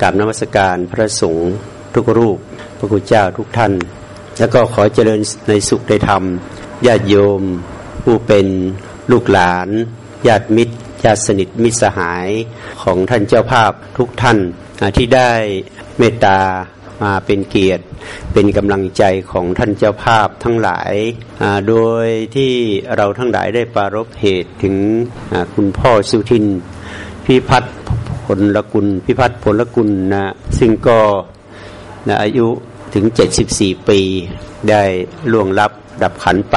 กราบนมัสการพระสงฆ์ทุกรูป พระคุณเจ้าทุกท่าน แล้วก็ขอเจริญในสุขในธรรมญาติโยม ผู้เป็นลูกหลานญาติมิตรญาติสนิทมิตรสหายของท่านเจ้าภาพทุกท่านที่ได้เมตตามาเป็นเกียรติเป็นกำลังใจของท่านเจ้าภาพทั้งหลาย โดยที่เราทั้งหลายได้ปารบเหตุถึงคุณพ่อสุทินพิพัฒน์ ผลกุล พิพัฒน์ผลกุลนะซึ่งก็นะอายุถึง 74 ปี ได้ล่วงลับดับขันไป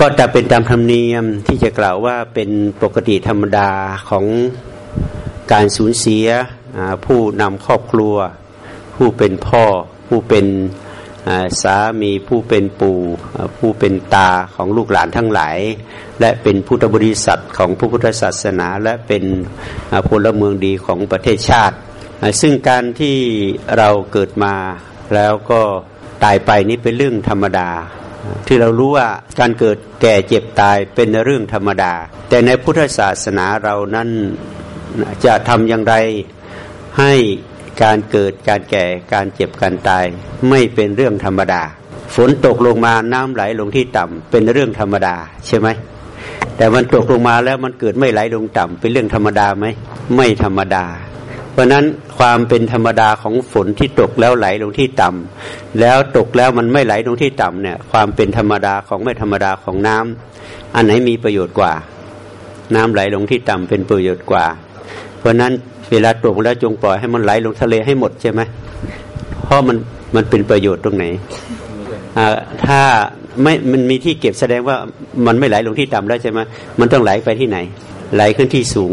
ก็จะเป็นตามธรรมเนียมที่จะกล่าวว่าเป็นปกติธรรมดาของการสูญเสียผู้นำครอบครัว ผู้เป็นพ่อ ผู้เป็น สามีผู้เป็นปู่ผู้เป็นตาของลูกหลานทั้งหลาย และเป็นพุทธบริษัทของพระพุทธศาสนา และเป็นพลเมืองดีของประเทศชาติ ซึ่งการที่เราเกิดมาแล้วก็ตายไปนี่เป็นเรื่องธรรมดา ที่เรารู้ว่าการเกิดแก่เจ็บตายเป็นเรื่องธรรมดา แต่ในพุทธศาสนาเรานั้นจะทำอย่างไรให้ การเกิดการแก่การเจ็บการตาย ไม่เป็นเรื่องธรรมดา ฝนตกลงมาน้ำไหลลงที่ต่ำเป็นเรื่องธรรมดาใช่ไหมแต่มันตกลงมาแล้วมันเกิดไม่ไหลลงต่ำเป็นเรื่องธรรมดาไหมไม่ธรรมดา เพราะนั้นความเป็นธรรมดาของฝนที่ตกแล้วไหลลงที่ต่ำแล้วตกแล้วมันไม่ไหลลงที่ต่ำเนี่ย ความเป็นธรรมดาของไม่ธรรมดาของน้ำอันไหนมีประโยชน์กว่า น้ำไหลลงที่ต่ำเป็นประโยชน์กว่า เพราะนั้น เวลาตกแล้วจงปล่อยให้มันไหลลงทะเลให้หมดใช่ไหมเพราะมันมันเป็นประโยชน์ตรงไหนถ้าไม่มันมีที่เก็บแสดงว่ามันไม่ไหลลงที่ต่ำแล้วใช่ไหมมันต้องไหลไปที่ไหน ไหลขึ้นที่สูง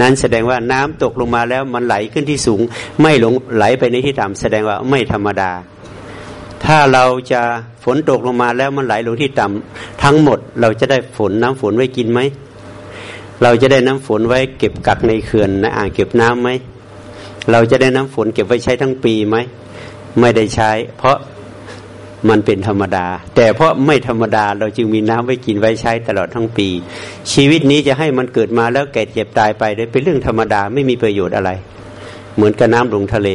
นั้นแสดงว่าน้ำตกลงมาแล้วมันไหลขึ้นที่สูง ไม่ลงไหลไปในที่ต่ำแสดงว่าไม่ธรรมดา ถ้าเราจะฝนตกลงมาแล้วมันไหลลงที่ต่ำทั้งหมดเราจะได้ฝนน้ำฝนไว้กินไหม เราจะได้น้ำฝนไว้เก็บกักในเขื่อนในอ่างเก็บน้ำไหมเราจะได้น้ำฝนเก็บไว้ใช้ทั้งปีไหมไม่ได้ใช้ เพราะมันเป็นธรรมดา แต่เพราะไม่ธรรมดาเราจึงมีน้ำไว้กินไว้ใช้ตลอดทั้งปี ชีวิตนี้จะให้มันเกิดมาแล้วแก่เจ็บตายไปได้เป็นเรื่องธรรมดาไม่มีประโยชน์อะไร เหมือนกับน้ำลงทะเล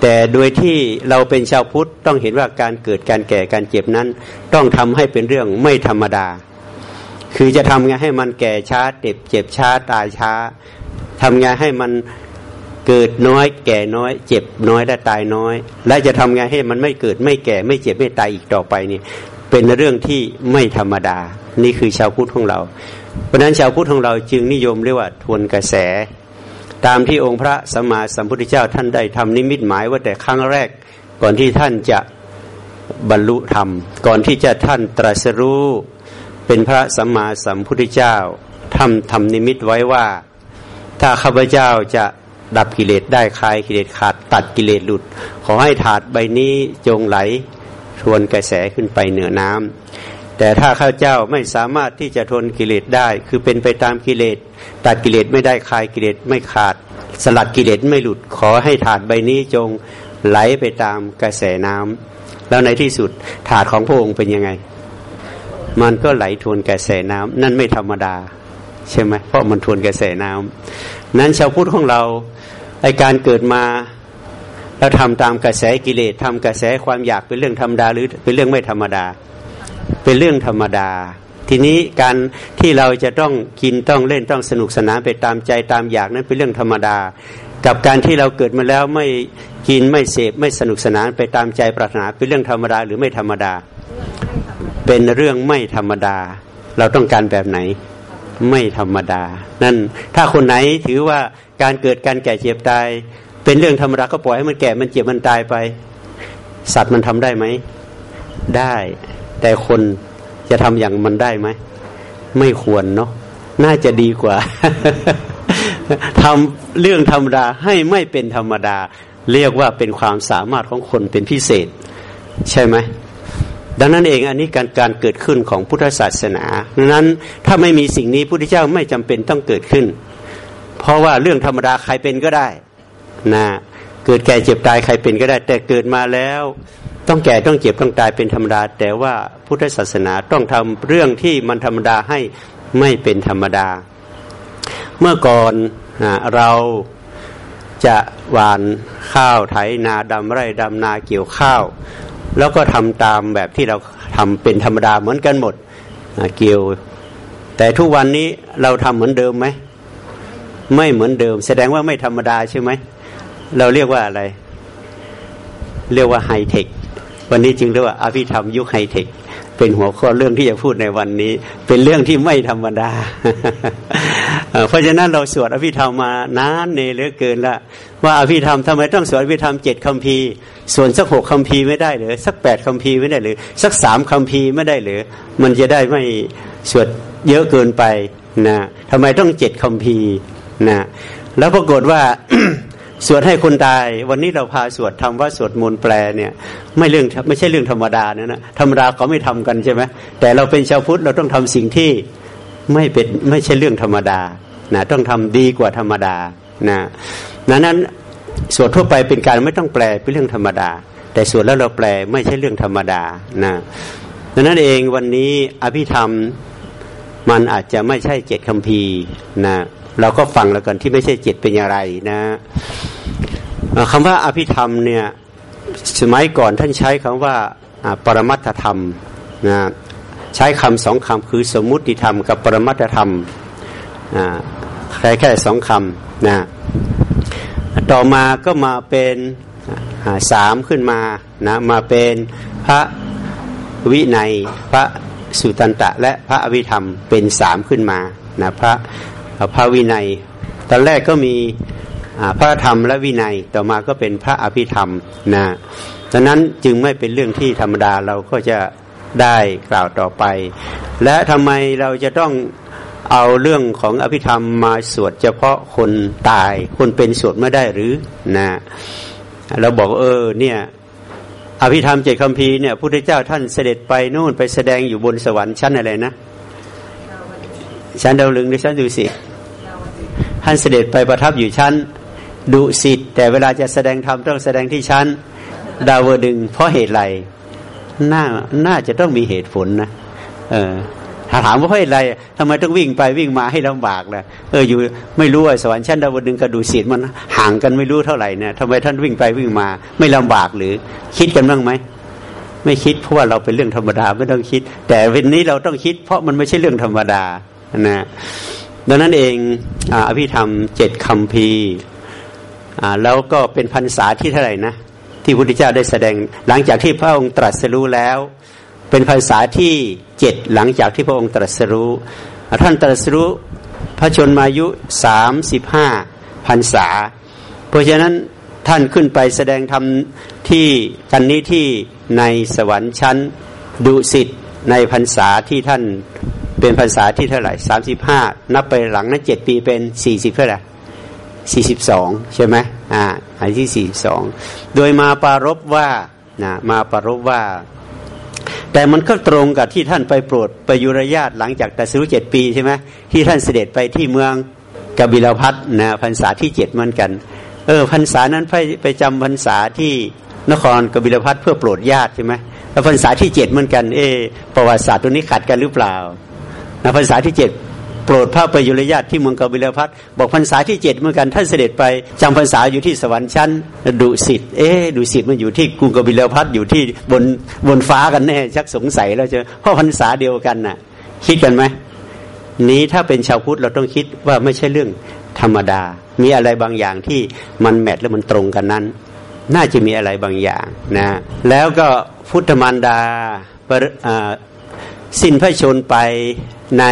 แต่โดยที่เราเป็นชาวพุทธต้องเห็นว่าการเกิดการแก่การเจ็บนั้น ต้องทำให้เป็นเรื่องไม่ธรรมดา คือจะทำไงให้มันแก่ช้าเจ็บเจ็บช้าตายช้าทำไงให้มันเกิดน้อย แก่น้อย เจ็บน้อยและตายน้อย และจะทำไงให้มันไม่เกิดไม่แก่ไม่เจ็บไม่ตายอีกต่อไปนี่เป็นเรื่องที่ไม่ธรรมดา นี่คือชาวพุทธของเรา เพราะนั้นชาวพุทธของเราจึงนิยมเรียกว่าทวนกระแส ตามที่องค์พระสัมมาสัมพุทธเจ้าท่านได้ทำนิมิตหมายว่าแต่ครั้งแรกก่อนที่ท่านจะบรรลุธรรม ก่อนที่จะท่านตรัสรู้ เป็นพระสัมมาสัมพุทธเจ้าทำทำนิมิตไว้ว่า ถ้าข้าพเจ้าจะดับกิเลสได้คลายกิเลสขาดตัดกิเลสหลุด ขอให้ถาดใบนี้จงไหลทวนกระแสขึ้นไปเหนือน้ำแต่ถ้าข้าเจ้าไม่สามารถที่จะทนกิเลสได้ คือเป็นไปตามกิเลสตัดกิเลสไม่ได้คลายกิเลสไม่ขาด สลัดกิเลสไม่หลุด ขอให้ถาดใบนี้จงไหลไปตามกระแสน้ำแล้วในที่สุดถาดของพระองค์เป็นยังไง มันก็ไหลทวนกระแสน้ำนั่นไม่ธรรมดา ใช่ไหมเพราะมันทวนกระแสน้ำนั้นชาวพุทธของเราไอการเกิดมาเราทำตามกระแสกิเลสทำกระแสความอยากเป็นเรื่องธรรมดาหรือเป็นเรื่องไม่ธรรมดา เป็นเรื่องธรรมดา ทีนี้การที่เราจะต้องกินต้องเล่นต้องสนุกสนานไปตามใจตามอยากนั้นเป็นเรื่องธรรมดา กับการที่เราเกิดมาแล้วไม่กินไม่เสพไม่สนุกสนานไปตามใจปรารถนาเป็นเรื่องธรรมดาหรือไม่ธรรมดา เป็นเรื่องไม่ธรรมดา เราต้องการแบบไหนไม่ธรรมดา นั่นถ้าคนไหนถือว่าการเกิดการแก่เจ็บตาย เป็นเรื่องธรรมดาก็ปล่อยให้มันแก่มันเจ็บมันตายไป สัตว์มันทำได้ไหม ได้ แต่คนจะทำอย่างมันได้ไหม ไม่ควรเนาะน่าจะดีกว่าทำเรื่องธรรมดาให้ไม่เป็นธรรมดา เรียกว่าเป็นความสามารถของคนเป็นพิเศษ ใช่ไหม ดังนั้นเองอันนี้การการเกิดขึ้นของพุทธศาสนาดังนั้นถ้าไม่มีสิ่งนี้พุทธเจ้าไม่จำเป็นต้องเกิดขึ้น เพราะว่าเรื่องธรรมดาใครเป็นก็ได้นะเกิดแก่เจ็บตายใครเป็นก็ได้ แต่เกิดมาแล้ว ต้องแก่ต้องเจ็บต้องตายเป็นธรรมดา แต่ว่าพุทธศาสนาต้องทำเรื่องที่มันธรรมดาให้ไม่เป็นธรรมดา เมื่อก่อนเราจะหวานข้าวไถนาดำไร่ดำนาเกี่ยวข้าว แล้วก็ทำตามแบบที่เราทำเป็นธรรมดาเหมือนกันหมดเกี่ยว แต่ทุกวันนี้เราทำเหมือนเดิมไหมไม่เหมือนเดิม แสดงว่าไม่ธรรมดาใช่ไหมเราเรียกว่าอะไร เรียกว่าไฮเทควันนี้จึงเรียกว่าอภิธรรมยุคไฮเทคเป็นหัวข้อเรื่องที่จะพูดในวันนี้ เป็นเรื่องที่ไม่ธรรมดา เพราะฉะนั้นเราสวดอภิธรรมมานานเนเหลือเกินละว่าอภิธรรมทำไมต้องสวดอภิธรรมเจ็ดคำพีส่วนสักหกคำพีไม่ได้หรือสักแปดคำพีไม่ได้หรือสักสามคำพีไม่ได้หรือมันจะได้ไม่สวดเยอะเกินไปนะทำไมต้องเจ็ดคำพีนะแล้วปรากฏว่าสวดให้คนตาย วันนี้เราพาสวดทำว่าสวดมนต์แปลเนี่ย ไม่เรื่องไม่ใช่เรื่องธรรมดานะนะธรรมดาเขาไม่ทำกันใช่ไหมแต่เราเป็นชาวพุทธเราต้องทำสิ่งที่ไม่เป็นไม่ใช่เรื่องธรรมดา นะต้องทำดีกว่าธรรมดานะนั้นนั้นสวดทั่วไปเป็นการไม่ต้องแปลเป็นเรื่องธรรมดา แต่สวดแล้วเราแปลไม่ใช่เรื่องธรรมดานะดังนั้นเองวันนี้อภิธรรมมันอาจจะไม่ใช่เจ็ดคำพีนะเราก็ฟังแล้วกันที่ไม่ใช่เจิตเป็นอย่างไรนะคำว่าอภิธรรมเนี่ยสมัยก่อนท่านใช้คำว่าปรมัตถธรรมนะใช้คำสองคำคือสมมุติธรรมกับปรมัตถธรรม แค่แค่สองคำนะต่อมาก็มาเป็นสามขึ้นมานะมาเป็นพระวินัยพระสุตันตะ และพระอภิธรรมเป็นสามขึ้นมานะพระพระวินัย ตอนแรกก็มีพระธรรมและวินัยต่อมาก็เป็นพระอภิธรรมนะดังนั้นจึงไม่เป็นเรื่องที่ธรรมดาเราก็จะได้กล่าวต่อไป และทำไมเราจะต้อง เอาเรื่องของอภิธรรมมาสวดเฉพาะคนตาย คนเป็นสวดไม่ได้หรือนะเราบอกเออเนี่ยอภิธรรมเจ็ดคำพีเนี่ยพุทธเจ้าท่านเสด็จไปนู่นไปแสดงอยู่บนสวรรค์ชั้นอะไรนะชั้นดาวลึงหรือชั้นดุสิตท่านเสด็จไปประทับอยู่ชั้นดุสิตแต่เวลาจะแสดงธรรมต้องแสดงที่ชั้นดาวดึง เพราะเหตุไรน่าน่าจะต้องมีเหตุผลนะเออ ถ้าถามว่าเพราะอะไรทำไมต้องวิ่งไปวิ่งมาให้ลำบากล่ะเอออยู่ไม่รู้ว่าสวรรค์ชั้นดาวดึงกับดุสิตมันห่างกันไม่รู้เท่าไหร่เนี่ยทำไมท่านวิ่งไปวิ่งมา ไม่ลำบากหรือ คิดกันบ้างไหมไม่คิดเพราะว่าเราเป็นเรื่องธรรมดาไม่ต้องคิด แต่วันนี้เราต้องคิด เพราะมันไม่ใช่เรื่องธรรมดานะดังนั้นเองอภิธรรมเจ็ดคำพีแล้วก็เป็นพรรษาที่เท่าไหร่นะที่พระพุทธเจ้าได้แสดงหลังจากที่พระองค์ตรัสรู้แล้ว เป็นพรรษาที่เจ็ดหลังจากที่พระองค์ตรัสรู้ ท่านตรัสรู้พระชนมายุสามสิบห้าพรรษา เพราะฉะนั้นท่านขึ้นไปแสดงธรรมที่กันนี้ที่ในสวรรค์ชั้นดุสิตในพรรษาที่ท่านเป็นภาษาที่เท่าไหร่สามสิบห้านับไปหลังนั้นเจ็ดปีเป็นสี่สิบเท่าไหร่สี่สิบสองใช่ไหมอ่าอันที่สี่สองโดยมาปารบว่านะมาปารบว่า แต่มันก็ตรงกับที่ท่านไปโปรดไปยุรญาตหลังจากแต่สิรุเจ็ดปีใช่ไหมที่ท่านเสด็จไปที่เมืองกบิลพัทนะพรรษาที่เจ็ดเหมือนกัน เออพรรษานั้นไปไปจำพรรษาที่นครกบิลพัทเพื่อโปรดญาติใช่ไหมแล้วพรรษาที่เจ็ดเหมือนกัน เออประวัติศาสตร์ตัวนี้ขัดกันหรือเปล่านะพรรษาที่เจ็ด โปรดพระประยุรญาติที่เมืองกบิลพัทบอกพรรษาที่เจ็ดเหมือนกันท่านเสด็จไปจำพรรษาอยู่ที่สวรรค์ชั้นดุสิตเอ๊ดุสิตมันอยู่ที่กรุงกบิลพัทอยู่ที่บนบนฟ้ากันแน่ชักสงสัยแล้วจะเพราะพรรษาเดียวกันน่ะ คิดกันไหมนี้ถ้าเป็นชาวพุทธเราต้องคิดว่าไม่ใช่เรื่องธรรมดา มีอะไรบางอย่างที่มันแมทและมันตรงกันนั้น น่าจะมีอะไรบางอย่างนะแล้วก็พุทธมารดาสิ้นพระชนไปใน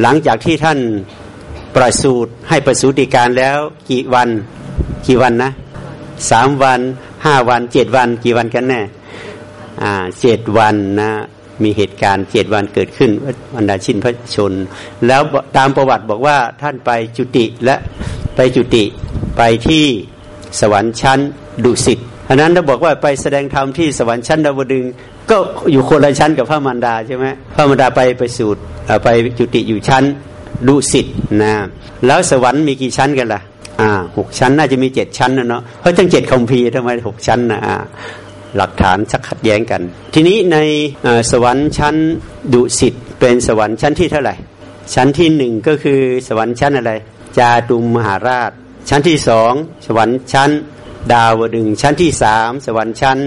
หลังจากที่ท่านประสูติให้ประสูติการแล้วกี่วันกี่วันนะสามวันห้าวันเจ็ดวัน กี่วันกันแน่อ่าเจ็ดวันนะมีเหตุการณ์เจ็ดวันเกิดขึ้นวันดาชินพระชน แล้วตามประวัติบอกว่าท่านไปจุติและไปจุติไปที่สวรรค์ชั้นดุสิตอันนั้นเราบอกว่าไปแสดงธรรมที่สวรรค์ชั้นดาวดึง ก็อยู่คนละชั้นกับพระมารดาใช่ไหมพระมารดาไปไปสูตรไปจุติอยู่ชั้นดุสิตนะแล้วสวรรค์มีกี่ชั้นกันล่ะอ่าหกชั้นน่าจะมีเจ็ดชั้นนะเนาะเพราะทั้งเจ็ดคอมพีทำไมหกชั้นนะอ่าหลักฐานชักขัดแย้งกัน ทีนี้ในสวรรค์ชั้นดุสิตเป็นสวรรค์ชั้นที่เท่าไหร่ ชั้นที่หนึ่งก็คือสวรรค์ชั้นอะไร จาตุมมหาราช ชั้นที่สองสวรรค์ชั้น ดาวดึงชั้นที่สามสวรรค์ชั้น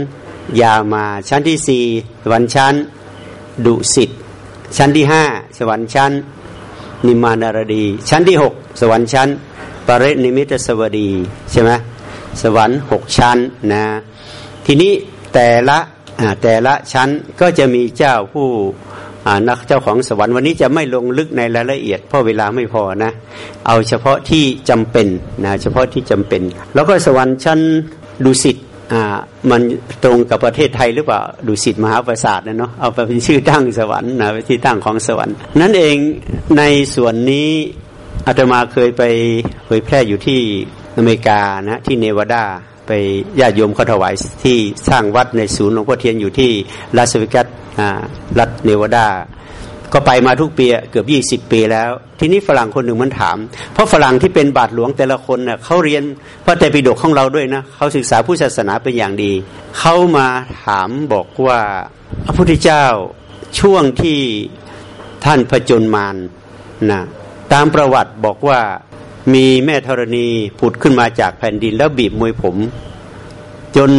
ยามา ชั้นที่สี่สวรรค์ชั้น ดุสิตชั้นที่ห้าสวรรค์ชั้น นิมานารดี ชั้นที่หกสวรรค์ชั้น ปรินิมิตสวดีใช่ไหมสวรรค์หกชั้นนะทีนี้แต่ละแต่ละชั้นก็จะมีเจ้าผู้นักเจ้าของสวรรค์วันนี้จะไม่ลงลึกในรายละเอียด เพราะเวลาไม่พอนะ เอาเฉพาะที่จำเป็นนะเฉพาะที่จำเป็น แล้วก็สวรรค์ชั้นดุสิต อ่ามันตรงกับประเทศไทยหรือเปล่าดุสิตมหาปราสาทนะเนาะเอาไปเป็นชื่อตั้งสวรรค์นะเป็นที่ตั้งของสวรรค์ นั่นเองในส่วนนี้อาตมาเคยไปเผยแพร่อยู่ที่อเมริกานะที่เนวาดาไปญาติโยมเขาถวายที่สร้างวัดในศูนย์หลวงพ่อเทียนอยู่ที่ลาสเวกัสรัฐเนวาดา ก็ไปมาทุกปีเกือบยี่สิบปีแล้ว ทีนี้ฝรั่งคนหนึ่งมันถาม เพราะฝรั่งที่เป็นบาทหลวงแต่ละคนเน่ยเขาเรียนพระไตรปิฎกของเราด้วยนะเขาศึกษาผู้ศาสนาเป็นอย่างดี เขามาถามบอกว่าพระพุทธเจ้าช่วงที่ท่านผจญมารนะตามประวัติบอกว่ามีแม่ธรณีผุดขึ้นมาจากแผ่นดินแล้วบีบมวยผม จน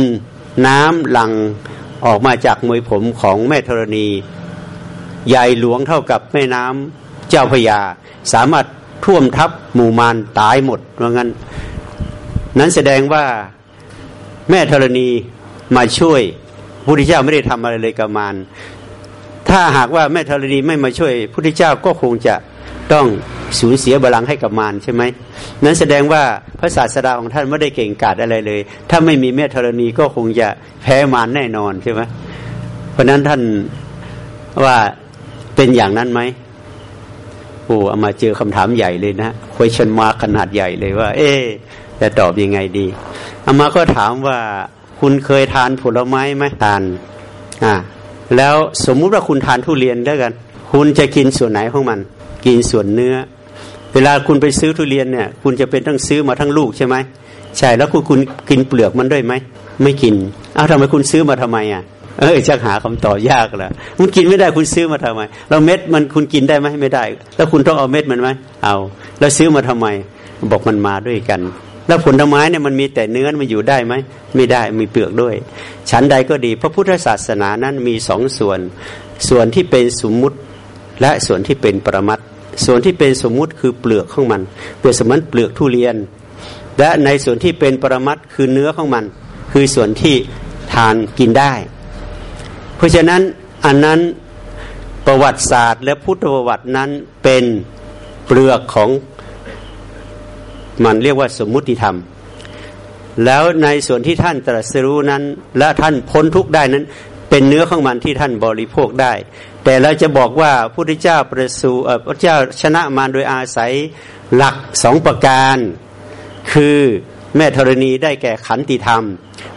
น้ำหลังออกมาจากมวยผมของแม่ธรณี ใหญ่หลวงเท่ากับแม่น้ำเจ้าพยา สามารถท่วมทับหมู่มารตายหมดว่าะงั้น นั้นแสดงว่าแม่ธรณีมาช่วยพระพุทธเจ้าไม่ได้ทำอะไรเลยกับมารถ้าหากว่าแม่ธรณีไม่มาช่วยพระพุทธเจ้าก็คงจะต้องสูญเสียบาลังให้กับมารใช่ไหมนั้นแสดงว่าพระศาสดาของท่านไม่ได้เก่งกาจอะไรเลย ถ้าไม่มีเมตธรณีก็คงจะแพ้มารแน่นอนใช่ไหมเพราะนั้นท่านว่า เป็นอย่างนั้นไหมโอ้เอามาเจอคำถามใหญ่เลยนะคุยชันมาขนาดใหญ่เลยว่า เอ๊จะตอบยังไงดีเอามาก็ถามว่า คุณเคยทานผลไม้ไหมทาน อ่า แล้วสมมุติว่าคุณทานทุเรียนด้วยกัน คุณจะกินส่วนไหนของมัน กินส่วนเนื้อ เวลาคุณไปซื้อทุเรียนเนี่ย คุณจะเป็นต้องซื้อมาทั้งลูกใช่ไหมใช่แล้วคุณคุณกินเปลือกมันด้วยไหมไม่กินอ้าวทำไมคุณซื้อมาทำไมอะ เออจะหาคำตอบยากละมันกินไม่ได้คุณซื้อมาทำไม เราเม็ดมันคุณกินได้ไหมไม่ได้ แล้วคุณต้องเอาเม็ดมันไหมเอา แล้วซื้อมาทำไม บอกมันมาด้วยกัน แล้วผลไม้เนี่ยมันมีแต่เนื้อมันอยู่ได้ไหมไม่ได้มีเปลือกด้วย ชั้นใดก็ดี พระพุทธศาสนานั้นมีสองส่วน ส่วนที่เป็นสมมุติและส่วนที่เป็นปรมัตส่วนที่เป็นสมมุติคือเปลือกของมัน เปลือกสมันเปลือกทุเรียน และในส่วนที่เป็นปรมัตคือเนื้อของมัน คือส่วนที่ทานกินได้ เพราะฉะนั้นอันนั้นประวัติศาสตร์ และพุทธประวัตินั้นเป็นเปลือกของมันเรียกว่าสมมุติธรรม แล้วในส่วนที่ท่านตรัสรู้นั้น และท่านพ้นทุกได้นั้น เป็นเนื้อของมันที่ท่านบริโภคได้ แต่เราจะบอกว่าพระพุทธเจ้าประสูพระเจ้าชนะมารโดยอาศัยหลักสองประการ คือแม่ธรณีได้แก่ขันติธรรม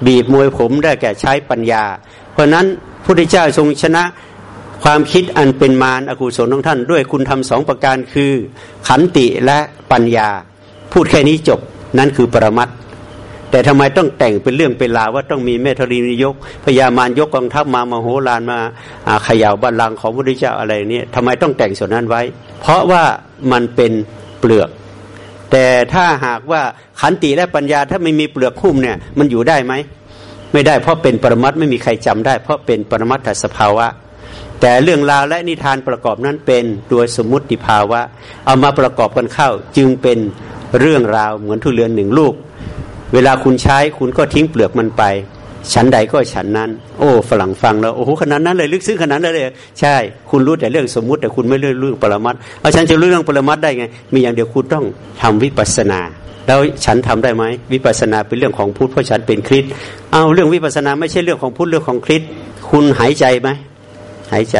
บีบมวยผมได้แก่ใช้ปัญญา เพราะนั้น พระพุทธเจ้าทรงชนะความคิดอันเป็นมารอกุศลของท่าน ด้วยคุณทำสองประการคือขันติและปัญญา พูดแค่นี้จบนั่นคือปรมัตแต่ทำไมต้องแต่งเป็นเรื่องเป็นราวว่าต้องมีเมธรีนิยกพญามารยกกองทัพมามาโหรานมาขย่าบัลลังก์ของพระพุทธเจ้าอะไรเนี่ยทำไมต้องแต่งส่วนนั้นไว้ เพราะว่ามันเป็นเปลือก แต่ถ้าหากว่าขันติและปัญญาถ้าไม่มีเปลือกหุ้มเนี่ยมันอยู่ได้ไหม ไม่ได้เพราะเป็นปรมัตไม่มีใครจำได้ เพราะเป็นปรมัตถสภาวะ แต่เรื่องราวและนิทานประกอบนั้นเป็นโดยสมมติภาวะ เอามาประกอบกันเข้าจึงเป็นเรื่องราวเหมือนทุเรียนหนึ่งลูก เวลาคุณใช้คุณก็ทิ้งเปลือกมันไป ฉันใดก็ฉันนั้น โอ้ฝรั่งฟังแล้วโอ้โหขนาดนั้นเลยลึกซึ้งขนาดนั้นเลย ใช่ คุณรู้แต่เรื่องสมมุติ แต่คุณไม่รื่องเรื่องปรมัตเอาฉันจะรู้เรื่องปรมัตได้ไง มีอย่างเดียวคุณต้องทำวิปัสสนา แล้วฉันทำได้ไหมวิปัสสนาเป็นเรื่องของพุทธเพราะฉันเป็นคริสเอาเรื่องวิปัสสนาไม่ใช่เรื่องของพุทธเรื่องของคริสคุณหายใจไหมหายใจ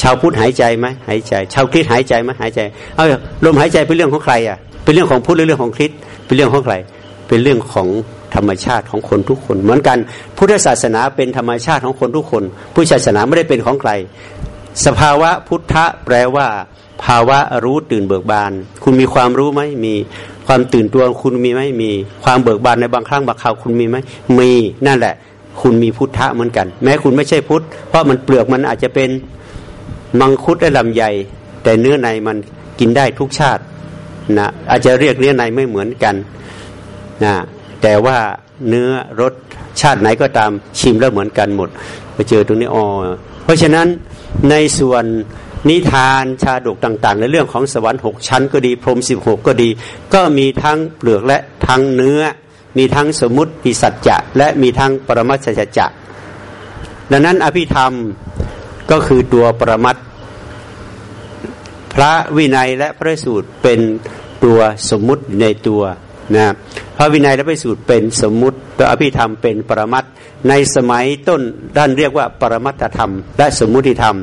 ชาวพุทธหายใจไหมหายใจ ชาวคริสหายใจไหมหายใจ เอาลมหายใจเป็นเรื่องของใครอะเป็นเรื่องของพุทธหรือเรื่องของคริสเป็นเรื่องของใคร เป็นเรื่องของ ธรรมชาติของคนทุกคน เหมือนกันพุทธศาสนาเป็นธรรมชาติของคนทุกคน พุทธศาสนาไม่ได้เป็นของใคร สภาวะพุทธะแปลว่า ภาวะรู้ตื่นเบิกบาน คุณมีความรู้ไหมมีความตื่นตัวคุณมีไหมมี ความเบิกบานในบางครั้งบางคราวคุณมีไหมมีนั่นแหละ คุณมีพุทธะเหมือนกัน แม้คุณไม่ใช่พุทธ เพราะมันเปลือกมันอาจจะเป็นมังคุดและลำใหญ่แต่เนื้อในมันกินได้ทุกชาตินะอาจจะเรียกเนื้อในไม่เหมือนกันนะ แต่ว่าเนื้อรสชาติไหนก็ตามชิมแล้วเหมือนกันหมดไปเจอตรงนี้อ๋อเพราะฉะนั้นในส่วนนิทานชาดกต่าง ๆ ในเรื่องของสวรรค์หกชั้นก็ดีพรหมสิบหกก็ดี ก็มีทั้งเปลือกและทั้งเนื้อ มีทั้งสมมติมีสัจจะและมีทั้งปรมัตสัจจะดังนั้นอภิธรรมก็คือตัวปรมัตพระวินัยและพระสูตรเป็นตัวสมมุติในตัว นะพระวินัยและพระสูตรเป็นสมมุติตัวอภิธรรมเป็นปรมัตในสมัยต้นด้านเรียกว่าปรมัตธรรม และสมมุติธรรม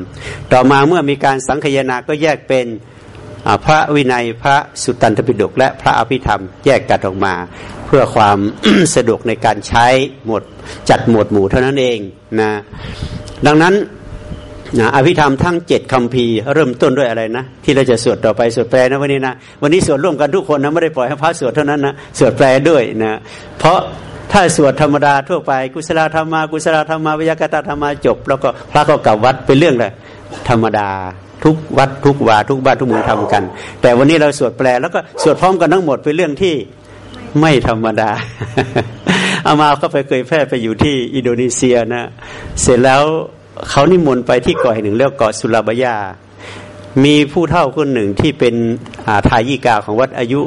ต่อมาเมื่อมีการสังคยนาก็แยกเป็นพระวินัยพระสุตตันตปิฎกและพระอภิธรรมแยกกันออกมา เพื่อความสะดวกในการใช้หมดจัดหมวดหมู่เท่านั้นเองนะดังนั้น นะอภิธรรมทั้งเจ็ดคำพีเริ่มต้นด้วยอะไรนะ ที่เราจะสวดต่อไปสวดแปลนะวันนี้นะวันนี้สวดร่วมกันทุกคนนะไม่ได้ปล่อยให้พระสวดเท่านั้นนะสวดแปลด้วยนะเพราะถ้าสวดธรรมดาทั่วไป กุศลธรรมากุศลธรรมาวิยากตธรรมาจบ แล้วก็พระก็กลับวัดเป็นเรื่องเลยธรรมดาทุกวัดทุกวาทุกบ้านทุกเมืองทำกัน แต่วันนี้เราสวดแปลแล้วก็สวดพร้อมกันทั้งหมดเป็นเรื่องที่ไม่ธรรมดาเอามาก็ไปเคยแพร่ไปอยู่ที่อินโดนีเซียนะ เสร็จแล้ว เขานิมนต์ไปที่เกาะแห่งหนึ่งเรียกเกาะสุลาบยา มีผู้เฒ่าคนหนึ่งที่เป็นทายิกาของวัดอายุ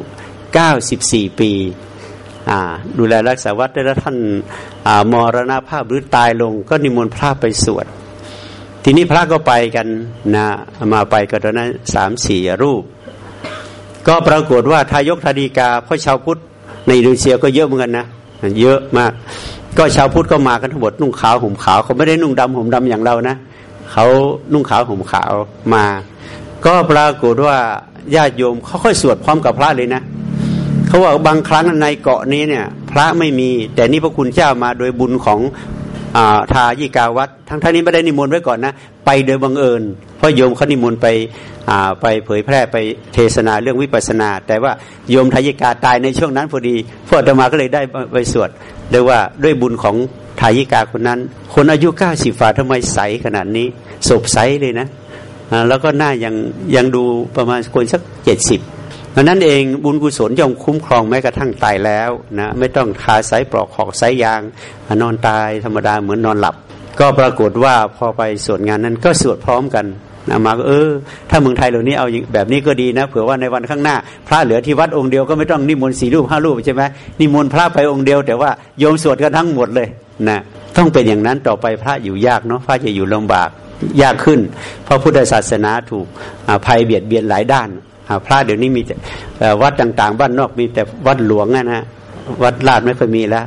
94 ปีดูแลรักษาวัดได้แล้วท่านมรณภาพหรือตายลง ก็นิมนต์พระไปสวด ทีนี้พระก็ไปกันนะมาไปกันตอนนั้นสามสี่รูป ก็ปรากฏว่าทายกทาดีกาเพราะชาวพุทธในอินโดนีเซียก็เยอะเหมือนกันนะ เยอะมาก ก็ชาวพุทธก็มากันทั้งหมดนุ่งขาวห่มขาวเขาไม่ได้นุ่งดำห่มดำอย่างเรานะเขานุ่งขาวห่มขาวมา ก็ปรากฏว่าญาติโยมเขาค่อยสวดพร้อมกับพระเลยนะเขาว่าบางครั้งในเกาะนี้เนี่ย พระไม่มีแต่นี่พระคุณเจ้ามาโดยบุญของ ทายิกาวัดทั้งท่านี้ไม่ได้นิมนต์ไว้ก่อนนะ ไปโดยบังเอิญ เพราะโยมเขานิมนต์ไปไปเผยแพร่ไปเทศนาเรื่องวิปัสนา แต่ว่าโยมทายิกาตายในช่วงนั้นพอดีพวกธรรมาก็เลยได้ไปสวดเรียกว่าด้วยบุญของทายิกาคนนั้น คนอายุเก้าสิบฝ่าทำไมใสขนาดนี้ศพใสเลยนะแล้วก็หน้ายังยังดูประมาณคนสักเจ็ดสิบ เพราะนั้นเองบุญกุศลย่อมคุ้มครองแม้กระทั่งตายแล้วนะไม่ต้องทาสายปลอกหอกสายยางนอนตายธรรมดาเหมือนนอนหลับ ก็ปรากฏว่าพอไปสวดงานนั้นก็สวดพร้อมกันนะมาเออ ถ้าเมืองไทยเหล่านี้เอาแบบนี้ก็ดีนะเผื่อว่าในวันข้างหน้า พระเหลือที่วัดองค์เดียวก็ไม่ต้องนิมนต์สี่รูปห้ารูปใช่ไหมนิมนต์พระไปองค์เดียว แต่ว่าโยมสวดกันทั้งหมดเลยนะต้องเป็นอย่างนั้นต่อไปพระอยู่ยากเนาะพระจะอยู่ลำบากยากขึ้น เพราะพุทธศาสนาถูกภัยเบียดเบียนหลายด้าน พระเดี๋ยวนี้มีแต่วัดต่างๆบ้านนอกมีแต่วัดหลวงนะฮะวัดลาดไม่ค่อยมีแล้ว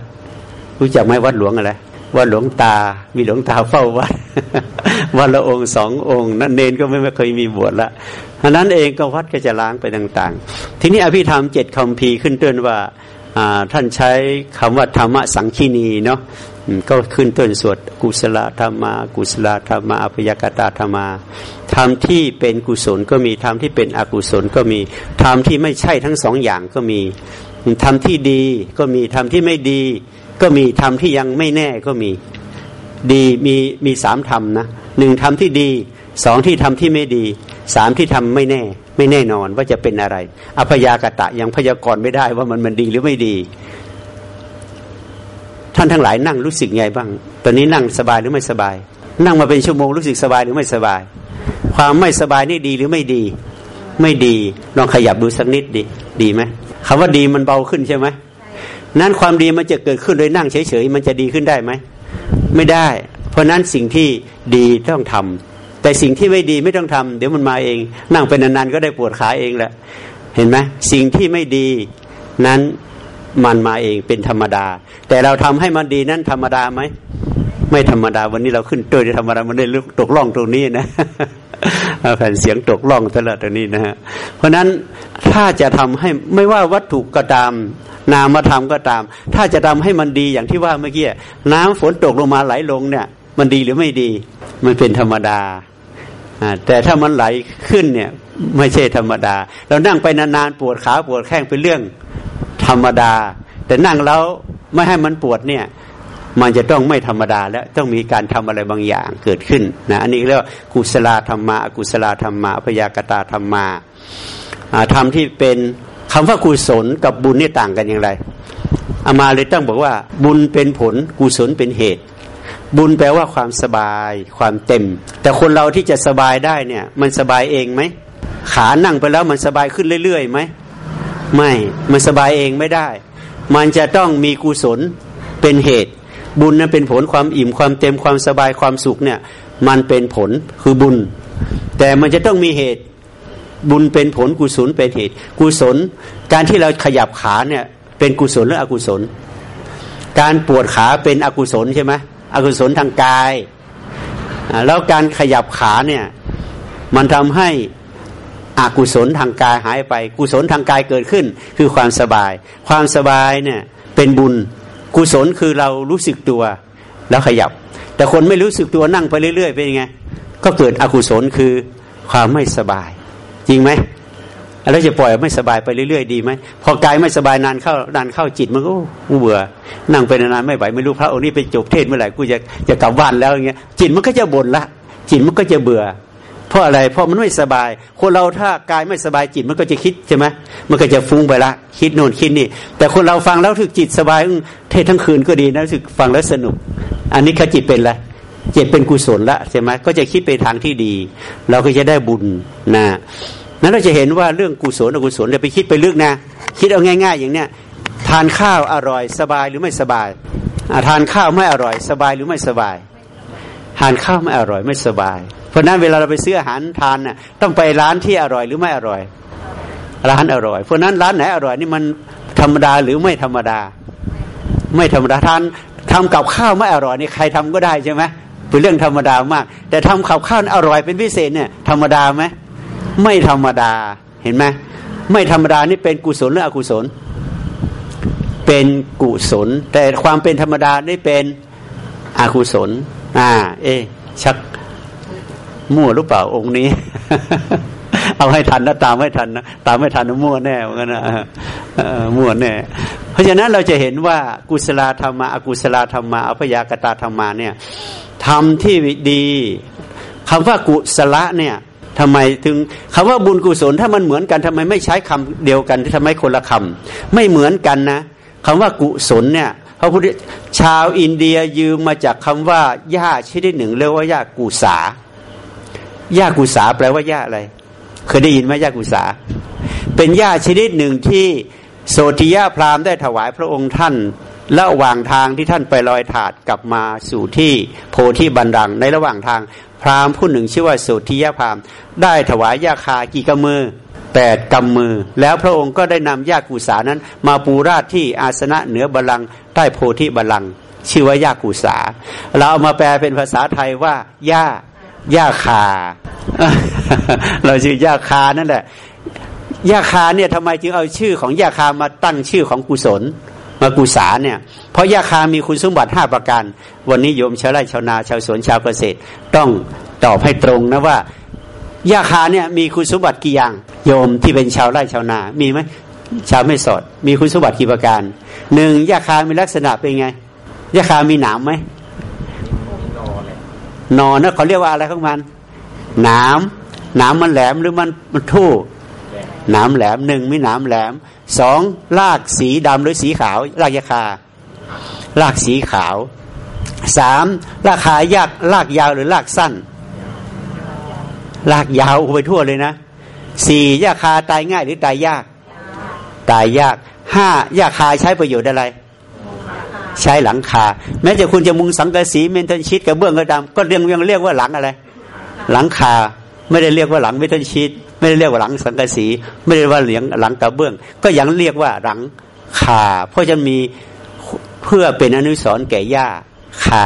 รู้จักไหมวัดหลวงอะไรวัดหลวงตา มีหลวงตาเฝ้าวัดวันละองค์สององค์ นั่นเนนก็ไม่เคยมีบวชละอันนั้นเองก็วัดก็จะล้างไปต่าง ๆ ทีนี้อภิธรรมเจ็ดคำพีขึ้นต้นว่าท่านใช้คำว่าธรรมะสังคีนีเนาะ ก็ขึ้นต้นสวดกุศลธรรมา กุศลธรรมาอภยกตาธรรมาธรรมที่เป็นกุศลก็มีธรรมที่เป็นอกุศลก็มีธรรมที่ไม่ใช่ทั้งสองอย่างก็มีธรรมที่ดีก็มีธรรมที่ไม่ดี ก็มีธรรมที่ยังไม่แน่ก็มีดีมีมีสามธรรมนะหนึ่งธรรมที่ดีสองที่ทำที่ไม่ดีสามที่ทำไม่แน่ ไม่แน่นอนว่าจะเป็นอะไร อภยากตะยังพยากรณ์ไม่ได้ว่ามันมันดีหรือไม่ดี ท่านทั้งหลายนั่งรู้สึกไงบ้าง ตอนนี้นั่งสบายหรือไม่สบาย นั่งมาเป็นชั่วโมงรู้สึกสบายหรือไม่สบาย ความไม่สบายนี่ดีหรือไม่ดี ไม่ดีลองขยับดูสักนิดดีดีไหมคำว่าดีมันเบาขึ้นใช่ไหมนั้นความดีมันจะเกิดขึ้นโดยนั่งเฉยๆมันจะดีขึ้นได้ไหมไม่ได้ เพราะนั้นสิ่งที่ดีต้องทำแต่สิ่งที่ไม่ดีไม่ต้องทำเดี๋ยวมันมาเอง นั่งเป็นนานๆก็ได้ปวดขาเองแหละเห็นไหมสิ่งที่ไม่ดีนั้น มันมาเองเป็นธรรมดา แต่เราทำให้มันดีนั้นธรรมดาไหมไม่ธรรมดาวันนี้เราขึ้นตัวจะธรรมดามันได้ตกล่องตรงนี้นะแผ่นเสียงตกล่องตลอดตรงนี้นะฮะเพราะนั้นถ้าจะทำให้ไม่ว่าวัตถุก็ตามนามธรรมก็ตาม ถ้าจะทำให้มันดีอย่างที่ว่าเมื่อกี้น้ำฝนตกลงมาไหลลงเนี่ย มันดีหรือไม่ดี มันเป็นธรรมดาแต่ถ้ามันไหลขึ้นเนี่ย ไม่ใช่ธรรมดา เรานั่งไปนานๆปวดขาปวดแข้งเป็นเรื่อง ธรรมดา แต่นั่งแล้วไม่ให้มันปวดเนี่ย มันจะต้องไม่ธรรมดา แล้วต้องมีการทำอะไรบางอย่างเกิดขึ้นนะอันนี้เรียกว่ากุศลธรรมะกุศลธรรมะพยากตาธรรมะธรรมที่เป็นคำว่ากุศลกับบุญนี่ต่างกันอย่างไรอามาเลยต้องบอกว่า บุญเป็นผลกุศลเป็นเหตุ บุญแปลว่าความสบาย ความเต็ม แต่คนเราที่จะสบายได้เนี่ย มันสบายเองไหมขานั่งไปแล้วมันสบายขึ้นเรื่อยๆไหม ไม่มันสบายเองไม่ได้ มันจะต้องมีกุศลเป็นเหตุ บุญนั้นเป็นผลความอิ่มความเต็มความสบายความสุขเนี่ย มันเป็นผลคือบุญ แต่มันจะต้องมีเหตุบุญเป็นผลกุศลเป็นเหตุ กุศล การที่เราขยับขาเนี่ย เป็นกุศลหรืออกุศล การปวดขาเป็นอกุศลใช่ไหมอกุศลทางกาย แล้วการขยับขาเนี่ย มันทำให้ อกุศลทางกายหายไป กุศลทางกายเกิดขึ้น คือความสบาย ความสบายเนี่ยเป็นบุญ กุศลคือเรารู้สึกตัวแล้วขยับ แต่คนไม่รู้สึกตัวนั่งไปเรื่อย ๆ เป็นยังไง ก็เกิดอกุศลคือความไม่สบาย จริงไหมแล้วจะปล่อยไม่สบายไปเรื่อยๆดีไหมพอกายไม่สบายนานเข้านานเข้าจิตมันก็เบื่อ นั่งไปนานๆไม่ไหวไม่รู้พระองค์นี้ไปจบเทศเมื่อไหร่กูจะจะกลับบ้านแล้วอย่างเงี้ยจิตมันก็จะบ่นละ จิตมันก็จะเบื่อ เพราะอะไร เพราะมันไม่สบาย คนเราถ้ากายไม่สบายจิตมันก็จะคิดใช่ไหมมันก็จะฟุ้งไปละ คิดโน่นคิดนี่ แต่คนเราฟังแล้วถึกจิตสบาย เทศทั้งคืนก็ดีนะถึกฟังแล้วสนุก อันนี้ขจิตเป็นอะไรจิตเป็นกุศลละใช่ไหมก็จะคิดไปทางที่ดี เราก็จะได้บุญนะนั้นเราจะเห็นว่าเรื่องกุศลอกุศลจะไปคิดไปลึกนะ คิดเอาง่าย ๆ อย่างเนี้ยทานข้าวอร่อยสบายหรือไม่สบายทานข้าวไม่อร่อย สบายหรือไม่สบาย ทานข้าวไม่อร่อยไม่สบาย ราะนั้นเวลาเราไปซื้ออาหารทานน่ะต้องไปร้านที่อร่อยหรือไม่อร่อย ร้านอร่อย เพราะนั้นร้านไหนอร่อยนี่มันธรรมดาหรือไม่ธรรมดา ไม่ธรรมดาทานทำกับข้าวไม่อร่อยนี่ใครทำก็ได้ใช่ไหมเป็นเรื่องธรรมดามาก แต่ทำกับข้าวอร่อยเป็นพิเศษเนี่ยธรรมดาไหมไม่ธรรมดาเห็นไหมไม่ธรรมดานี่เป็นกุศลหรืออกุศล เป็นกุศล แต่ความเป็นธรรมดานี่เป็นอกุศล อ่า เอ๊ชัก มั่วหรือเปล่าองค์นี้ เอาให้ทันนะตามให้ทันนะตามไม่ทันมั่วแน่เหมือนกันนะมั่วแน่ เพราะฉะนั้นเราจะเห็นว่ากุศลธรรมะอกุศลธรรมะอภยากตาธรรมาเนี่ยทำที่ดีคำว่ากุศลเนี่ยทำไมถึงคำว่าบุญกุศลถ้ามันเหมือนกันทำไมไม่ใช้คำเดียวกันที่ทำไมคนละคำไม่เหมือนกันนะคำว่ากุศลเนี่ยพระพุทธชาวอินเดียยืมมาจากคำว่าหญ้าชนิดหนึ่งเรียกว่าหญ้ากุสา หญ้ากุสาแปลว่าหญ้าอะไร เคยได้ยินไหมหญ้ากุสา เป็นหญ้าชนิดหนึ่งที่โสติยาพราหมณ์ได้ถวายพระองค์ท่านระหว่างทางที่ท่านไปลอยถาดกลับมาสู่ที่โพธิบันดัง ในระหว่างทางพราหมณ์ผู้หนึ่งชื่อว่าโสติยาพราหมณ์ ได้ถวายยาคากี่กำมือแปดกำมือ แล้วพระองค์ก็ได้นำยากุสานั้น มาปูราดที่อาสนะเหนือบัลลังก์ใต้โพธิบัลลังก์ชื่อว่ายากุสา เราเอามาแปลเป็นภาษาไทยว่าหญ้า หญ้าคา เราชื่อหญ้าคานั่นแหละหญ้าคาเนี่ยทำไมจึงเอาชื่อของหญ้าคามาตั้งชื่อของกุศลมากุศาเนี่ยเพราะหญ้าคามีคุณสมบัติห้าประการ วันนี้โยมชาวไร่ชาวนาชาวสวนชาวเกษตร ต้องตอบให้ตรงนะว่าหญ้าคาเนี่ยมีคุณสมบัติกี่อย่าง โยมที่เป็นชาวไร่ชาวนามีไหมชาวไม่สอด มีคุณสมบัติกี่ประการหนึ่งหญ้าคามีลักษณะเป็นไงหญ้าคามีหนามไหม นอนนะเขาเรียกว่าอะไรของมันหนามหนามมันแหลมหรือมันมันทู่หนามแหลมหนึ่งมีหนามแหลมสองลากสีดำหรือสีขาวลากยาคาลากสีขาวสามลากขายากลากยาวหรือลากสั้น ลากยาวไปทั่วเลยนะสี่ยาคาตายง่ายหรือตายยาก ตายยากห้ายาคาใช้ประโยชน์อะไร ใช้หลังคา แม้จะคุณจะมุงสังกะสีเมนทันชีตกับเบื้องกระดำก็เรียกยังเรียกว่าหลังอะไร หลังคาไม่ได้เรียกว่าหลังเมทันชีตไม่ได้เรียกว่าหลังสังกะสี ไม่ได้ว่าเหลียงหลังกระเบื้อง ก็ยังเรียกว่าหลังคา เพราะจะมีเพื่อเป็นอนุสรณ์แก่ย่าคา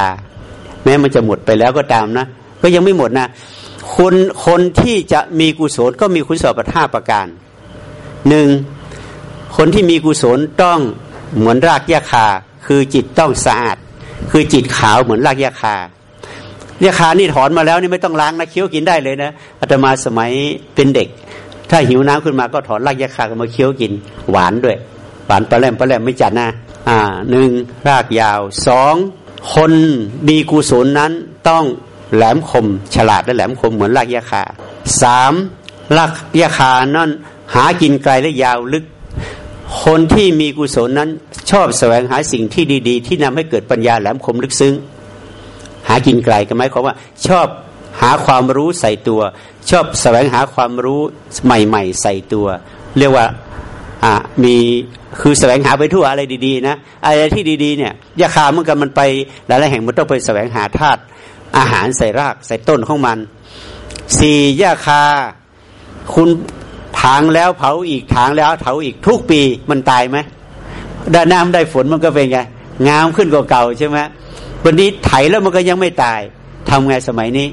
แม้มันจะหมดไปแล้วก็ตามนะ ก็ยังไม่หมดนะคนคนที่จะมีกุศลก็มีคุณสมบัติห้าประการหนึ่งคนที่มีกุศลต้องเหมือนรากหญ้าคา คือจิตต้องสะอาด คือจิตขาวเหมือนรากยาคายาคานี่ถอนมาแล้วนี่ไม่ต้องล้างนะเคี้ยวกินได้เลยนะอาตมาสมัยเป็นเด็ก ถ้าหิวน้ำขึ้นมาก็ถอนรากยาคามาเคี้ยวกิน หวานด้วย หวานปลาแหลมปลาแหลมไม่จัดนะอ่าหนึ่งรากยาวสองคนมีกุศลนั้นต้องแหลมคม ฉลาดและแหลมคมเหมือนรากยาคาสามรากยาคานั่นหากินไกลและยาวลึก คนที่มีกุศลนั้น ชอบแสวงหาสิ่งที่ดี ๆ ที่นำให้เกิดปัญญาแหลมคมลึกซึ้ง หากินไกลกันไหมเขาว่า ชอบหาความรู้ใส่ตัว ชอบแสวงหาความรู้ใหม่ ๆ ใส่ตัว เรียกว่าอ่ามีคือแสวงหาไปทั่วอะไรดีๆนะอะไรที่ดีๆเนี่ยยาคาเมื่อกันมันไปหลายๆแห่งมันต้องไปแสวงหาธาตุอาหารใส่รากใส่ต้นของมันสี่ยาคาคุณ ถางแล้วเผาอีกถางแล้วเผาอีกทุกปีมันตายไหมได้น้ำได้ฝนมันก็เป็นไงงามขึ้นกว่าเก่าใช่ไหมวันนี้ไถแล้วมันก็ยังไม่ตายทำไงสมัยนี้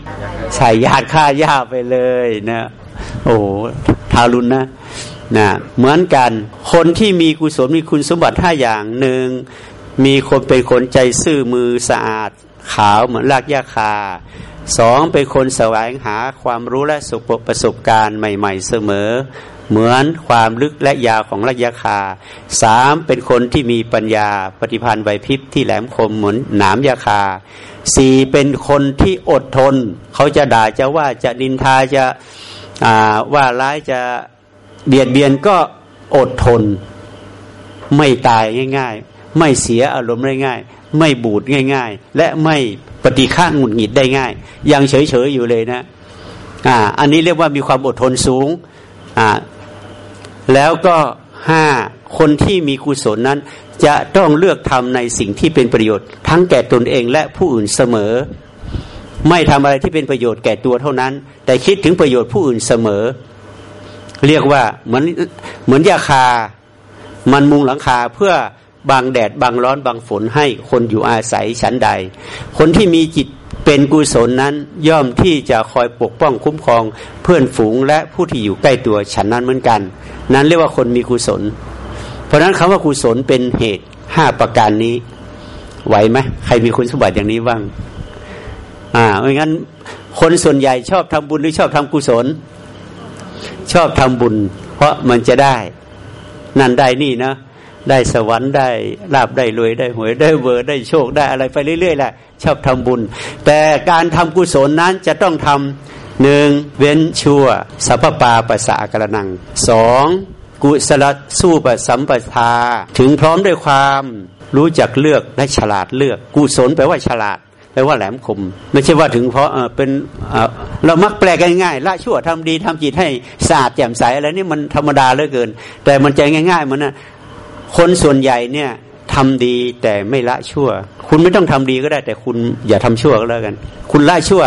ใส่ยาฆ่าหญ้าไปเลยนะโอ้ทารุณนะนะเหมือนกันคนที่มีกุศลมีคุณสมบัติห้าอย่างหนึ่งมีคนเป็นคนใจซื่อมือสะอาดขาวเหมือนรากหญ้าคา สองเป็นคนแสวงหาความรู้และสุขประสบการณ์ใหม่ ๆ เสมอ เหมือนความลึกและยาวของรากยาคาสามเป็นคนที่มีปัญญาปฏิพันธ์ไหวพริบที่แหลมคมเหมือนหนามยาคาสี่เป็นคนที่อดทน เขาจะด่าจะว่าจะดินทาจะว่าร้ายจะเบียดเบียนก็อดทน ไม่ตายง่าย ๆ ไม่เสียอารมณ์ง่าย ไม่บูดง่าย ๆ และไม่ปฏิฆาหงุดหงิดได้ง่าย ยังเฉยๆอยู่เลยนะอ่าอันนี้เรียกว่ามีความอดทนสูงอ่าแล้วก็ห้าคนที่มีกุศลนั้น จะต้องเลือกทำในสิ่งที่เป็นประโยชน์ ทั้งแก่ตนเองและผู้อื่นเสมอ ไม่ทำอะไรที่เป็นประโยชน์แก่ตัวเท่านั้น แต่คิดถึงประโยชน์ผู้อื่นเสมอ เรียกว่าเหมือนเหมือนยาคา มันมุงหลังคาเพื่อ บางแดดบางร้อนบางฝนให้คนอยู่อาศัยชั้นใด คนที่มีจิตเป็นกุศลนั้นย่อมที่จะคอยปกป้องคุ้มครองเพื่อนฝูงและผู้ที่อยู่ใกล้ตัวฉันนั้นเหมือนกัน นั้นเรียกว่าคนมีกุศล เพราะฉะนั้นคำว่ากุศลเป็นเหตุห้าประการนี้ไหวไหมใครมีคุณสมบัติอย่างนี้บ้าง อ่าไม่งั้น คนส่วนใหญ่ชอบทำบุญหรือชอบทำกุศล ชอบทำบุญ เพราะมันจะได้ นั่นได้นี่นะ ได้สวรรค์ได้ลาบได้รวยได้หวยได้เวอร์ได้โชคได้อะไรไปเรื่อยๆแหละชอบทำบุญ แต่การทำกุศลนั้นจะต้องทำหนึ่งเว้นชั่วสัพปาปัสสะกระนังสองกุศลสู้ปสัมปทา ถึงพร้อมด้วยความรู้จักเลือกและฉลาดเลือกกุศลแปลว่าฉลาดแปลว่าแหลมคม ไม่ใช่ว่าถึงเพราะเป็นเรามักแปลกันง่ายละชั่วทำดีทำจิตให้สะอาดแจ่มใสอะไรนี่มันธรรมดาเหลือเกิน แต่มันใจง่ายๆมันนะ คนส่วนใหญ่เนี่ยทำดีแต่ไม่ละชั่ว คุณไม่ต้องทำดีก็ได้ แต่คุณอย่าทำชั่วก็แล้วกัน คุณละชั่ว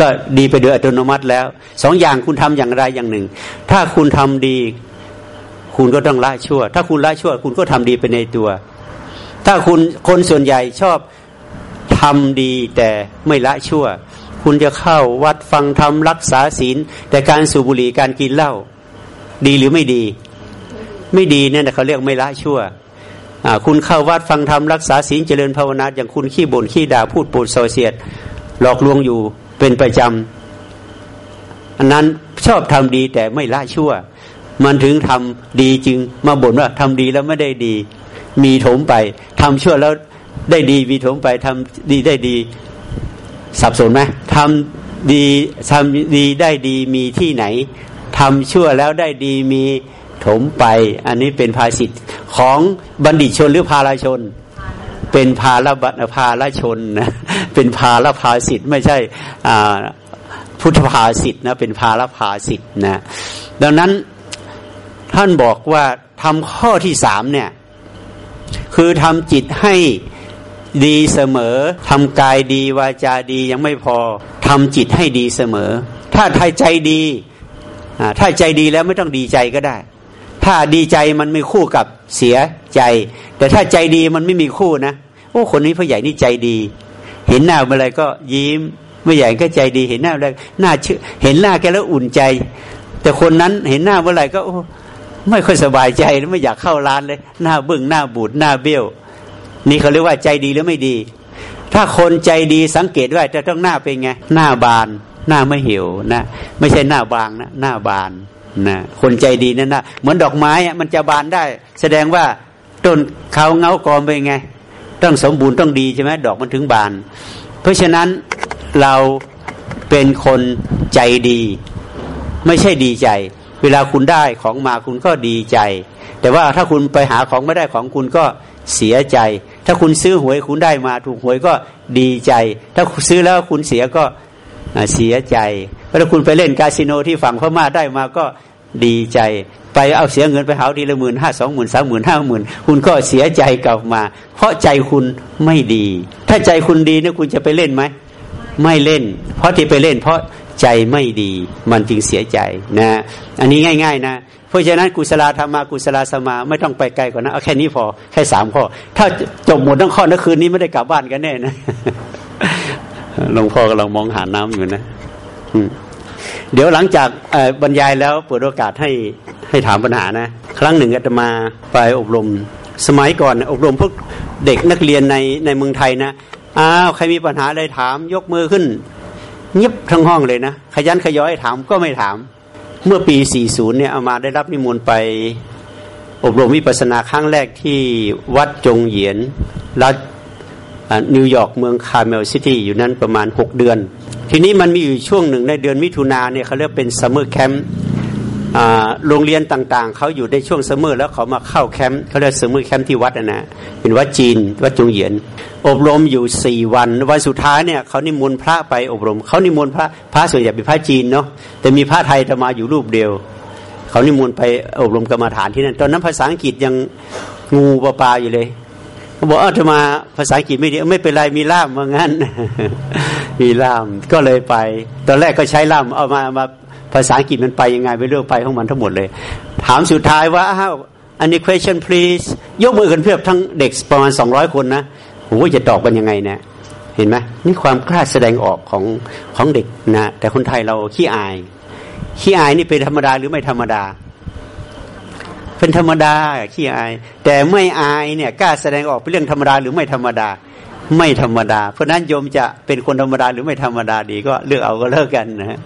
ก็ดีไปโดยอัตโนมัติแล้วสองอย่างคุณทำอย่างไรอย่างหนึ่ง ถ้าคุณทำดี คุณก็ต้องละชั่ว ถ้าคุณละชั่ว คุณก็ทำดีไปในตัว ถ้าคุณคนส่วนใหญ่ชอบทำดีแต่ไม่ละชั่ว คุณจะเข้าวัดฟังธรรมรักษาศีลแต่การสูบบุหรี่การกินเหล้าดีหรือไม่ดี ไม่ดีเนี่ยเขาเรียกไม่ละชั่วคุณเข้าวัดฟังธรรมรักษาศีลเจริญภาวนาอย่างคุณขี้บ่นขี้ด่าพูดปูดโซเสียด หลอกลวงอยู่เป็นประจำอันนั้นชอบทำดีแต่ไม่ละชั่ว มันถึงทำดีจึงมาบ่นว่าทำดีแล้วไม่ได้ดี มีถมไปทำชั่วแล้วได้ดีมีถมไปทำดีได้ดี สับสนไหมทำดีทำดีได้ดีมีที่ไหนทำชั่วแล้วได้ดีมี ถมไป อันนี้เป็นภาสิทธิ์ของบัณฑิตชนหรือภาลชน เป็นภาลบัตภาลชนนะเป็นภาลภาสิทธิ์ไม่ใช่พุทธภาสิทธิ์นะเป็นภาลภาสิทธิ์นะดังนั้นท่านบอกว่าทำข้อที่สามเนี่ยคือทำจิตให้ดีเสมอทำกายดีวาจาดียังไม่พอทำจิตให้ดีเสมอ ถ้าไทยใจดีถ้าใจดีแล้วไม่ต้องดีใจก็ได้ ถ้าดีใจมันไม่คู่กับเสียใจ แต่ถ้าใจดีมันไม่มีคู่นะโอ้คนนี้พ่อใหญ่นี่ใจดี เห็นหน้าเมื่อไรก็ยิ้มเมื่อใหญ่ก็ใจดีเห็นหน้าเมื่อไรหน้าชื่อเห็นหน้าแกแล้วอุ่นใจ แต่คนนั้นเห็นหน้าเมื่อไรก็โอ้ไม่ค่อยสบายใจแล้วไม่อยากเข้าร้านเลย หน้าบึ้งหน้าบูดหน้าเบี้ยว นี่เขาเรียกว่าใจดีหรือไม่ดี ถ้าคนใจดีสังเกตว่าจะต้องหน้าเป็นไง หน้าบาน หน้าไม่หี่ยวนะ ไม่ใช่หน้าบางนะ หน้าบาน นะคนใจดีนั่นนะเหมือนดอกไม้มันจะบานได้ แสดงว่าต้นเขาเงากรมไปไง ต้องสมบูรณ์ต้องดีใช่ไหมดอกมันถึงบาน เพราะฉะนั้นเราเป็นคนใจดี ไม่ใช่ดีใจ เวลาคุณได้ของมาคุณก็ดีใจ แต่ว่าถ้าคุณไปหาของไม่ได้ของคุณก็เสียใจ ถ้าคุณซื้อหวยคุณได้มาถูกหวยก็ดีใจ ถ้าซื้อแล้วคุณเสียก็ เสียใจถ้าคุณไปเล่นคาสิโนที่ฝั่งพม่าได้มาก็ดีใจ ไปเอาเสียเงินไปหาทีละหมื่นห้าสองหมื่นสามหมื่นห้าหมื่นคุณก็เสียใจกลับมา เพราะใจคุณไม่ดี ถ้าใจคุณดีเนี่ยคุณจะไปเล่นไหมไม่เล่น เพราะที่ไปเล่น เพราะใจไม่ดี มันจึงเสียใจนะ อันนี้ง่าย ๆ นะเพราะฉะนั้นกุศลธรรมากุศลสมาไม่ต้องไปไกลกว่านั้นเอาแค่นี้พอแค่สามข้อ ถ้าจบหมดทั้งข้อนักคืนนี้ไม่ได้กลับบ้านกันแน่นะ หลวงพ่อกำลังมองหาน้ำอยู่นะเดี๋ยวหลังจากบรรยายแล้วเปิดโอกาสให้ให้ถามปัญหานะ ครั้งหนึ่งอาตมาไปอบรม สมัยก่อนอบรมพวกเด็กนักเรียนในในเมืองไทยนะอ้าวใครมีปัญหาอะไรถามยกมือขึ้นเงียบทั้งห้องเลยนะ ขยันขย้อยถามก็ไม่ถาม เมื่อปี 40 เนี่ยเอามาได้รับนิมนต์ไปอบรมวิปัสสนาครั้งแรกที่วัดจงเหยียนรัฐ นิวยอร์กเมืองคาร์เมลซิตี้อยู่นั้นประมาณ 6 เดือน ทีนี้มันมีอยู่ช่วงหนึ่งในเดือนมิถุนาเนี่ยเขาเรียกเป็น summer camp โรงเรียนต่างๆ เขาอยู่ในช่วง summer แล้วเขามาเข้าแคมป์เขาเรียก summer camp ที่วัดนะนะเป็นวัดจีนวัดจงเหยียน อบรมอยู่สี่วันวันสุดท้ายเนี่ยเขานิมนต์พระไปอบรมเขานิมนต์พระพระส่วนใหญ่เป็นพระจีนเนาะแต่มีพระไทยจะมาอยู่รูปเดียวเขานิมนต์ไปอบรมกรรมฐานที่นั่นตอนนั้นภาษาอังกฤษยังงูปลาปลาอยู่เลย บอกเออจะมาภาษาอังกฤษไม่ดีไม่เป็นไรมีล่ามว่างั้น มีล่ามก็เลยไป ตอนแรกก็ใช้ล่ามเอามามาภาษาอังกฤษมันไปยังไงไปเรื่องไปของมันทั้งหมดเลย ถามสุดท้ายว่าอ้าวอันนี้ question please ยกมือกันเพียบทั้งเด็กประมาณสองร้อยคนนะโอ้จะตอบกันยังไงเนี่ยเห็นไหมนี่ความกล้าแสดงออกของของเด็กนะแต่คนไทยเราขี้อายขี้อายนี่เป็นธรรมดาหรือไม่ธรรมดา เป็นธรรมดาขี้อาย แต่ไม่อายเนี่ยกล้าแสดงออกเป็นเรื่องธรรมดาหรือไม่ธรรมดา ไม่ธรรมดา เพราะนั้นโยมจะเป็นคนธรรมดาหรือไม่ธรรมดาดีก็เลือกเอาก็เลิกกันนะ